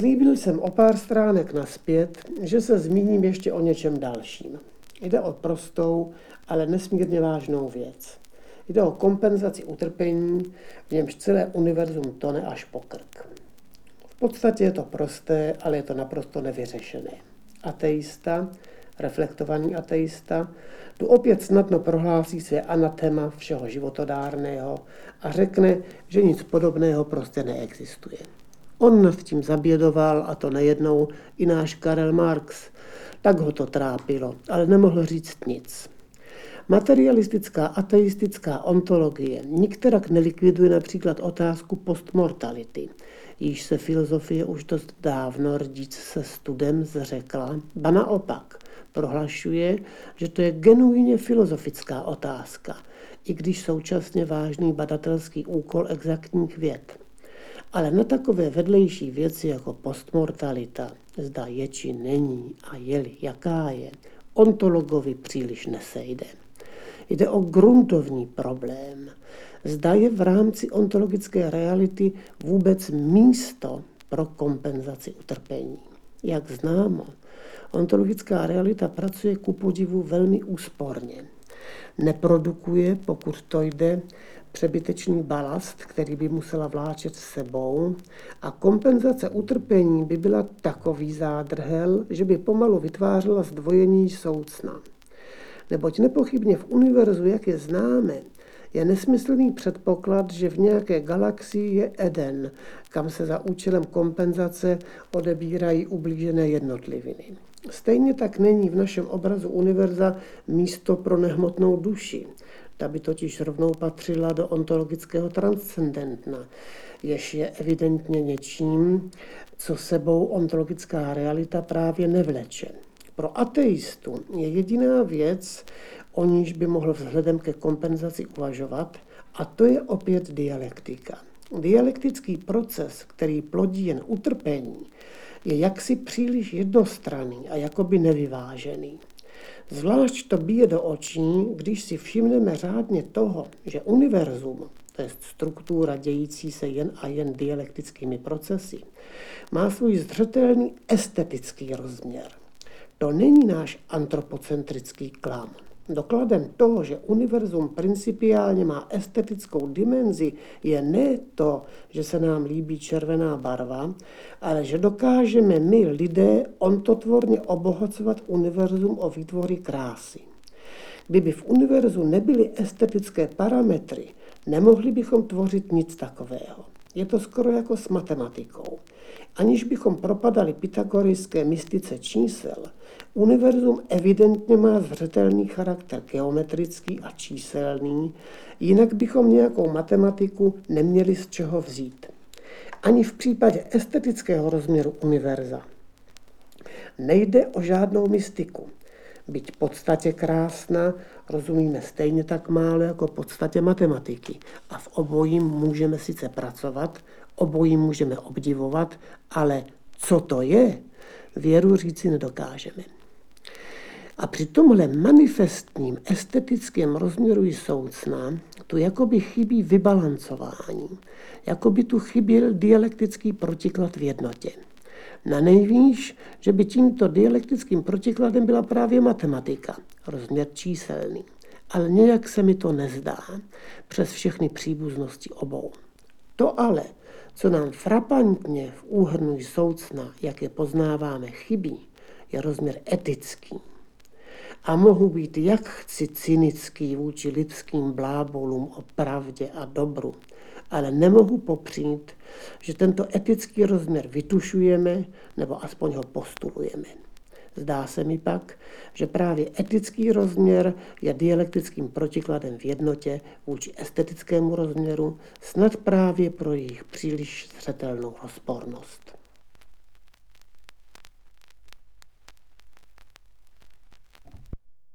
Slíbil jsem o pár stránek naspět, že se zmíním ještě o něčem dalším. Jde o prostou, ale nesmírně vážnou věc. Jde o kompenzaci utrpení, v němž celé univerzum tone až po krk. V podstatě je to prosté, ale je to naprosto nevyřešené. Ateista, reflektovaný ateista, tu opět snadno prohlásí své anatema všeho životodárného a řekne, že nic podobného prostě neexistuje. On nad tím zabědoval, a to nejednou, i náš Karel Marx. Tak ho to trápilo, ale nemohl říct nic. Materialistická ateistická ontologie nikterak nelikviduje například otázku postmortality, již se filozofie už dost dávno rdíc se studem zřekla, ba naopak prohlašuje, že to je genuině filozofická otázka, i když současně vážný badatelský úkol exaktních věd. Ale na takové vedlejší věci jako postmortalita, zda je či není a je jaká je, ontologovi příliš nesejde. Jde o gruntovní problém. Zda je v rámci ontologické reality vůbec místo pro kompenzaci utrpení. Jak známo, ontologická realita pracuje ku podivu velmi úsporně. Neprodukuje, pokud to jde, přebytečný balast, který by musela vláčet s sebou a kompenzace utrpení by byla takový zádrhel, že by pomalu vytvářela zdvojení soucna. Neboť nepochybně v univerzu, jak je známe, je nesmyslný předpoklad, že v nějaké galaxii je Eden, kam se za účelem kompenzace odebírají ublížené jednotliviny. Stejně tak není v našem obrazu univerza místo pro nehmotnou duši. Ta by totiž rovnou patřila do ontologického transcendentna, jež je evidentně něčím, co sebou ontologická realita právě nevleče. Pro ateistu je jediná věc, o níž by mohl vzhledem ke kompenzaci uvažovat, a to je opět dialektika. Dialektický proces, který plodí jen utrpení, je jaksi příliš jednostranný a jakoby nevyvážený. Zvlášť to bije do očí, když si všimneme řádně toho, že univerzum, to je struktura dějící se jen a jen dialektickými procesy, má svůj zřetelný estetický rozměr. To není náš antropocentrický klam. Dokladem toho, že univerzum principiálně má estetickou dimenzi, je ne to, že se nám líbí červená barva, ale že dokážeme my lidé ontotvorně obohacovat univerzum o výtvory krásy. Kdyby v univerzu nebyly estetické parametry, nemohli bychom tvořit nic takového. Je to skoro jako s matematikou. Aniž bychom propadali pythagorijské mystice čísel, univerzum evidentně má zřetelný charakter geometrický a číselný, jinak bychom nějakou matematiku neměli z čeho vzít. Ani v případě estetického rozměru univerza. Nejde o žádnou mystiku. Byť podstatě krásná, rozumíme stejně tak málo jako podstatě matematiky. A v obojím můžeme sice pracovat, obojím můžeme obdivovat, ale co to je, věru říci nedokážeme. A při tomhle manifestním estetickém rozměru soucna tu jakoby chybí vybalancování, jakoby tu chyběl dialektický protiklad v jednotě. Na nejvýš, že by tímto dialektickým protikladem byla právě matematika, rozměr číselný. Ale nějak se mi to nezdá přes všechny příbuznosti obou. To ale, co nám frapantně v úhrnu soucna, jak je poznáváme, chybí, je rozměr etický. A mohu být jak chci cynický vůči lidským blábolům o pravdě a dobru, ale nemohu popřít, že tento etický rozměr vytušujeme nebo aspoň ho postulujeme. Zdá se mi pak, že právě etický rozměr je dialektickým protikladem v jednotě vůči estetickému rozměru, snad právě pro jejich příliš zřetelnou rozpornost.